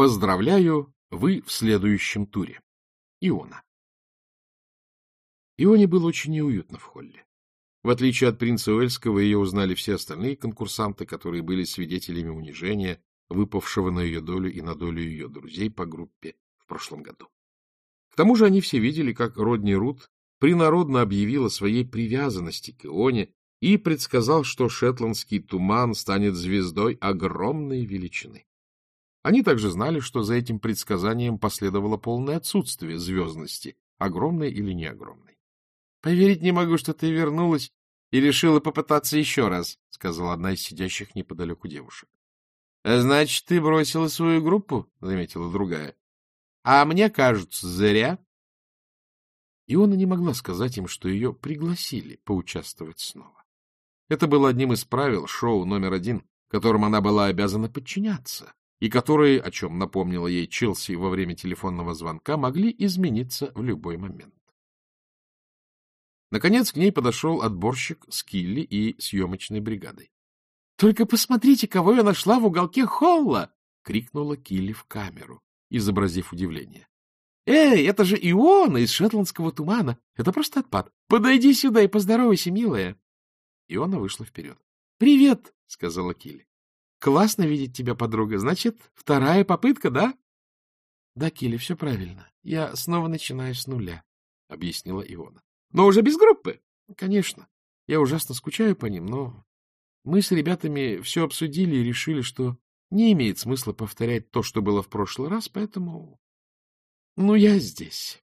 Поздравляю, вы в следующем туре. Иона. Ионе было очень неуютно в холле. В отличие от принца Уэльского, ее узнали все остальные конкурсанты, которые были свидетелями унижения, выпавшего на ее долю и на долю ее друзей по группе в прошлом году. К тому же они все видели, как Родни Рут принародно объявила своей привязанности к Ионе и предсказал, что шетландский туман станет звездой огромной величины. Они также знали, что за этим предсказанием последовало полное отсутствие звездности, огромной или не огромной. — Поверить не могу, что ты вернулась и решила попытаться еще раз, — сказала одна из сидящих неподалеку девушек. — Значит, ты бросила свою группу? — заметила другая. — А мне кажется, зря. Иона не могла сказать им, что ее пригласили поучаствовать снова. Это было одним из правил шоу номер один, которым она была обязана подчиняться, и которые, о чем напомнила ей Челси во время телефонного звонка, могли измениться в любой момент. Наконец к ней подошел отборщик с Килли и съемочной бригадой. — Только посмотрите, кого я нашла в уголке холла! — крикнула Килли в камеру, изобразив удивление. — Эй, это же Иона из шотландского тумана! Это просто отпад! Подойди сюда и поздоровайся, милая! Иона вышла вперед. — Привет! — сказала Килли. — Классно видеть тебя, подруга. Значит, вторая попытка, да? — Да, Килли, все правильно. Я снова начинаю с нуля, — объяснила Иона. Но уже без группы. Конечно. Я ужасно скучаю по ним, но мы с ребятами все обсудили и решили, что не имеет смысла повторять то, что было в прошлый раз, поэтому... Ну, я здесь.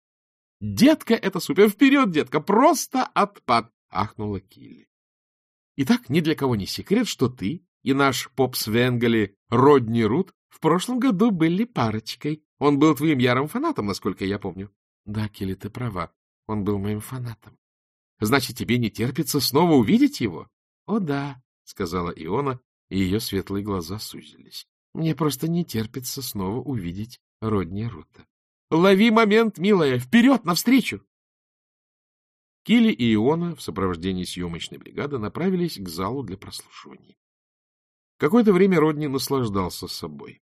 Детка, это супер! Вперед, детка! Просто отпад! — ахнула Килли. Итак, ни для кого не секрет, что ты и наш поп Свенгали Родни Рут в прошлом году были парочкой. Он был твоим ярым фанатом, насколько я помню. Да, Килли, ты права. Он был моим фанатом. — Значит, тебе не терпится снова увидеть его? — О, да, — сказала Иона, и ее светлые глаза сузились. — Мне просто не терпится снова увидеть Родни Рута. — Лови момент, милая! Вперед, навстречу! Килли и Иона в сопровождении съемочной бригады направились к залу для прослушиваний. Какое-то время Родни наслаждался собой.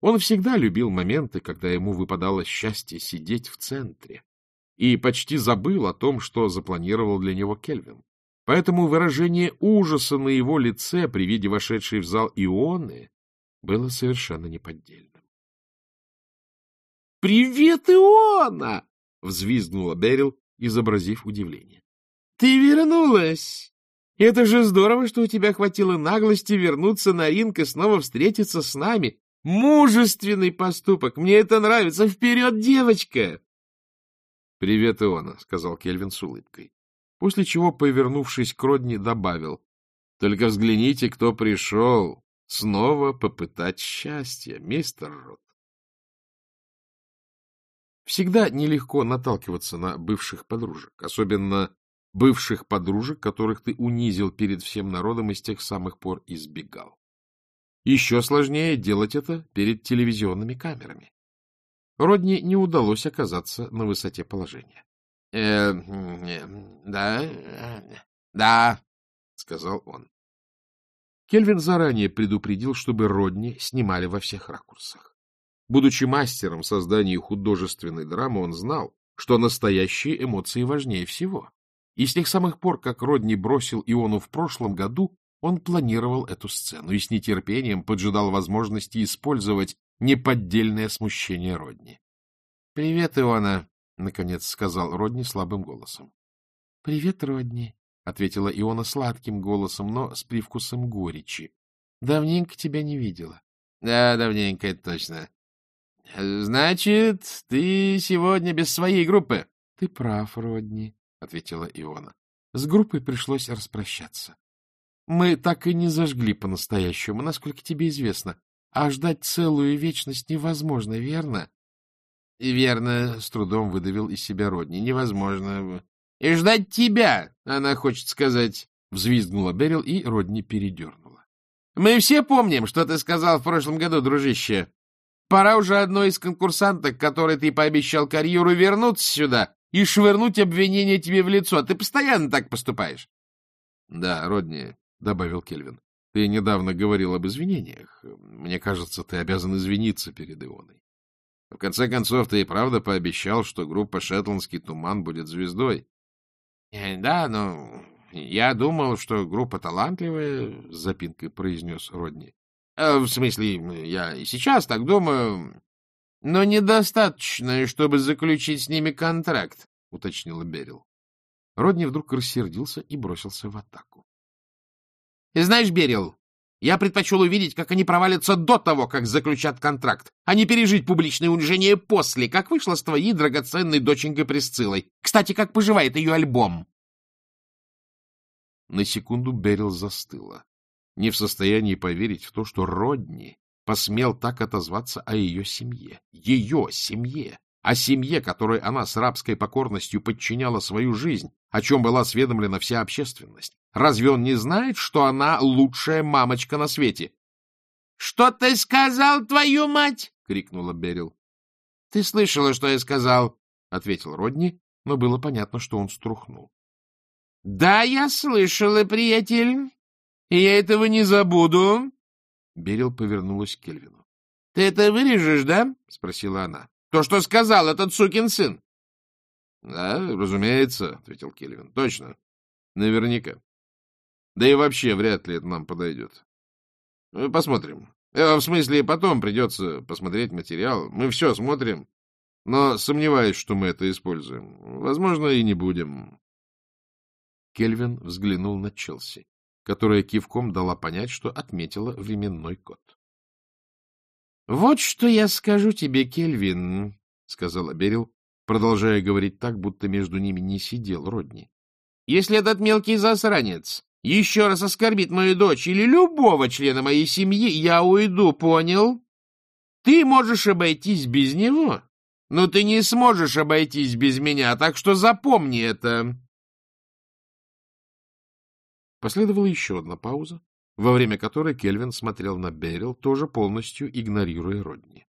Он всегда любил моменты, когда ему выпадало счастье сидеть в центре, и почти забыл о том, что запланировал для него Кельвин. Поэтому выражение ужаса на его лице при виде вошедшей в зал Ионы было совершенно неподдельным. — Привет, Иона! — взвизгнула Берил, изобразив удивление. — Ты вернулась! Это же здорово, что у тебя хватило наглости вернуться на ринг и снова встретиться с нами. Мужественный поступок! Мне это нравится! Вперед, девочка! — Привет, Иона, — сказал Кельвин с улыбкой. После чего, повернувшись к Родни, добавил. — Только взгляните, кто пришел. Снова попытать счастье, мистер Рот. Всегда нелегко наталкиваться на бывших подружек, особенно бывших подружек, которых ты унизил перед всем народом и с тех самых пор избегал. Еще сложнее делать это перед телевизионными камерами. Родни не удалось оказаться на высоте положения. «Э, — Да, да, — сказал он. Кельвин заранее предупредил, чтобы Родни снимали во всех ракурсах. Будучи мастером создания художественной драмы, он знал, что настоящие эмоции важнее всего. И с тех самых пор, как Родни бросил Иону в прошлом году, он планировал эту сцену и с нетерпением поджидал возможности использовать неподдельное смущение Родни. — Привет, Иона, — наконец сказал Родни слабым голосом. — Привет, Родни, — ответила Иона сладким голосом, но с привкусом горечи. — Давненько тебя не видела. — Да, давненько, это точно. — Значит, ты сегодня без своей группы? — Ты прав, Родни, — ответила Иона. С группой пришлось распрощаться. Мы так и не зажгли по-настоящему, насколько тебе известно. А ждать целую вечность невозможно, верно? — Верно, — с трудом выдавил из себя Родни. — Невозможно. — И ждать тебя, она хочет сказать, — взвизгнула Берил, и Родни передернула. — Мы все помним, что ты сказал в прошлом году, дружище. Пора уже одной из конкурсанток, которой ты пообещал карьеру, вернуться сюда и швырнуть обвинение тебе в лицо. Ты постоянно так поступаешь. — Да, Родни, — добавил Кельвин. Ты недавно говорил об извинениях. Мне кажется, ты обязан извиниться перед Ионой. В конце концов, ты и правда пообещал, что группа «Шетландский туман» будет звездой. Э, — Да, но я думал, что группа талантливая, — с запинкой произнес Родни. Э, — В смысле, я и сейчас так думаю, но недостаточно, чтобы заключить с ними контракт, — уточнила Берил. Родни вдруг рассердился и бросился в атаку. — Знаешь, Берил, я предпочел увидеть, как они провалятся до того, как заключат контракт, а не пережить публичное унижение после, как вышло с твоей драгоценной доченькой Присциллой. Кстати, как поживает ее альбом? На секунду Берил застыла, не в состоянии поверить в то, что Родни посмел так отозваться о ее семье. Ее семье! О семье, которой она с рабской покорностью подчиняла свою жизнь, о чем была осведомлена вся общественность. Разве он не знает, что она лучшая мамочка на свете? — Что ты сказал, твою мать? — крикнула Берил. — Ты слышала, что я сказал? — ответил Родни, но было понятно, что он струхнул. — Да, я слышала, приятель, и я этого не забуду. Берил повернулась к Кельвину. — Ты это вырежешь, да? — спросила она. — То, что сказал этот сукин сын. — Да, разумеется, — ответил Кельвин. — Точно. Наверняка. Да и вообще вряд ли это нам подойдет. Ну, посмотрим. Э, в смысле, потом придется посмотреть материал. Мы все смотрим, но сомневаюсь, что мы это используем. Возможно, и не будем. Кельвин взглянул на Челси, которая кивком дала понять, что отметила временной код. — Вот что я скажу тебе, Кельвин, — сказала Берил, продолжая говорить так, будто между ними не сидел Родни. — Если этот мелкий засранец еще раз оскорбит мою дочь или любого члена моей семьи, я уйду, понял? Ты можешь обойтись без него, но ты не сможешь обойтись без меня, так что запомни это. Последовала еще одна пауза, во время которой Кельвин смотрел на Берил, тоже полностью игнорируя Родни.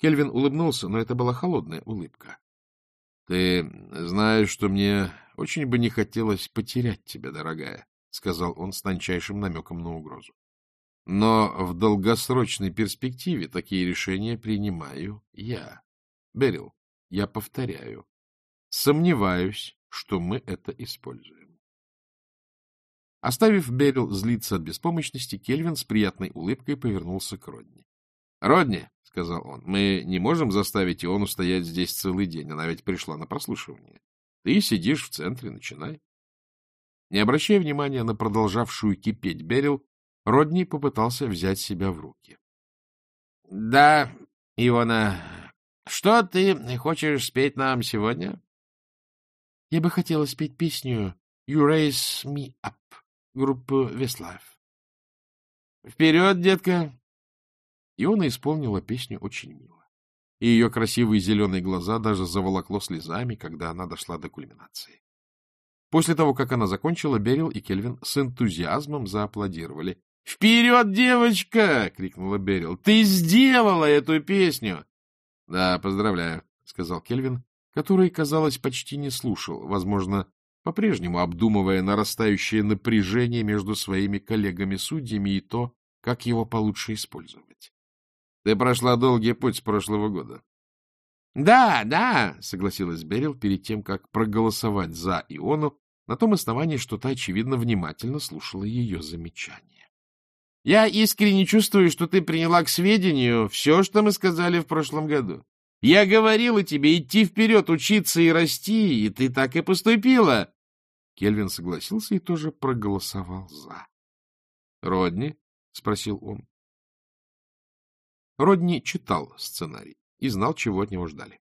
Кельвин улыбнулся, но это была холодная улыбка. — Ты знаешь, что мне очень бы не хотелось потерять тебя, дорогая, — сказал он с тончайшим намеком на угрозу. — Но в долгосрочной перспективе такие решения принимаю я. Берил, я повторяю, сомневаюсь, что мы это используем. Оставив Берил злиться от беспомощности, Кельвин с приятной улыбкой повернулся к Родни. — Родни, — сказал он, — мы не можем заставить Иону стоять здесь целый день, она ведь пришла на прослушивание. Ты сидишь в центре, начинай. Не обращая внимания на продолжавшую кипеть Берил, Родни попытался взять себя в руки. — Да, Ивана, что ты хочешь спеть нам сегодня? — Я бы хотела спеть песню «You Raise Me Up» группы Westlife. — Вперед, детка! Иона исполнила песню очень мило, и ее красивые зеленые глаза даже заволокло слезами, когда она дошла до кульминации. После того, как она закончила, Берил и Кельвин с энтузиазмом зааплодировали. — Вперед, девочка! — крикнула Берил. — Ты сделала эту песню! — Да, поздравляю, — сказал Кельвин, который, казалось, почти не слушал, возможно, по-прежнему обдумывая нарастающее напряжение между своими коллегами-судьями и то, как его получше использовать. — Ты прошла долгий путь с прошлого года. Да, да, согласилась Берил перед тем, как проголосовать за Иону, на том основании, что та, очевидно, внимательно слушала ее замечания. Я искренне чувствую, что ты приняла к сведению все, что мы сказали в прошлом году. Я говорила тебе идти вперед, учиться и расти, и ты так и поступила. Кельвин согласился и тоже проголосовал за. — Родни? — спросил он. Родни читал сценарий и знал, чего от него ждали.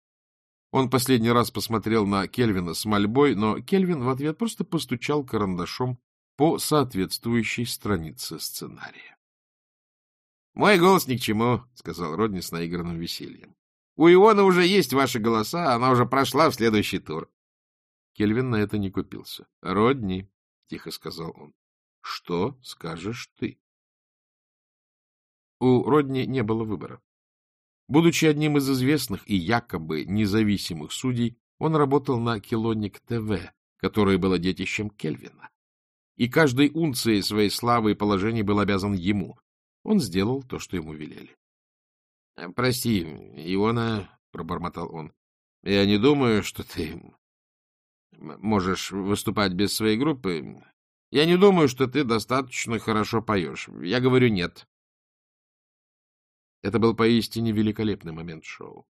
Он последний раз посмотрел на Кельвина с мольбой, но Кельвин в ответ просто постучал карандашом по соответствующей странице сценария. — Мой голос ни к чему, — сказал Родни с наигранным весельем. — У Иона уже есть ваши голоса, она уже прошла в следующий тур. Кельвин на это не купился. — Родни, — тихо сказал он, — что скажешь ты? У Родни не было выбора. Будучи одним из известных и якобы независимых судей, он работал на Килоник ТВ, которое было детищем Кельвина. и каждой унцией своей славы и положения был обязан ему. Он сделал то, что ему велели. — Прости, Иона, — пробормотал он, — я не думаю, что ты можешь выступать без своей группы. Я не думаю, что ты достаточно хорошо поешь. Я говорю нет. Это был поистине великолепный момент шоу.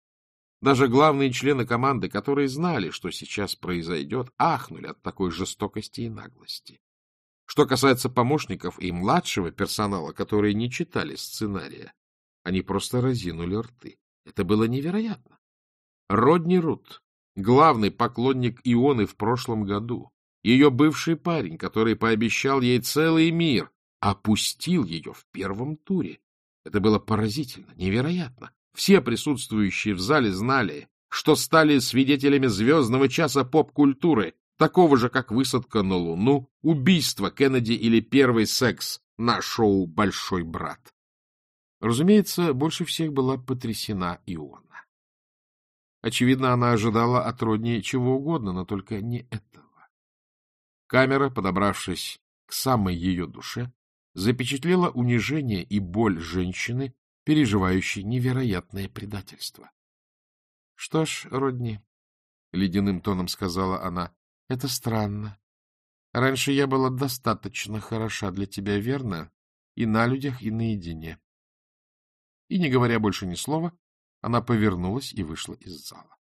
Даже главные члены команды, которые знали, что сейчас произойдет, ахнули от такой жестокости и наглости. Что касается помощников и младшего персонала, которые не читали сценария, они просто разинули рты. Это было невероятно. Родни Рут, главный поклонник Ионы в прошлом году, ее бывший парень, который пообещал ей целый мир, опустил ее в первом туре. Это было поразительно, невероятно. Все присутствующие в зале знали, что стали свидетелями звездного часа поп-культуры, такого же, как высадка на Луну, убийство Кеннеди или первый секс на шоу «Большой брат». Разумеется, больше всех была потрясена Иона. Очевидно, она ожидала от Родни чего угодно, но только не этого. Камера, подобравшись к самой ее душе, запечатлела унижение и боль женщины, переживающей невероятное предательство. — Что ж, Родни, — ледяным тоном сказала она, — это странно. Раньше я была достаточно хороша для тебя, верно? И на людях, и наедине. И, не говоря больше ни слова, она повернулась и вышла из зала.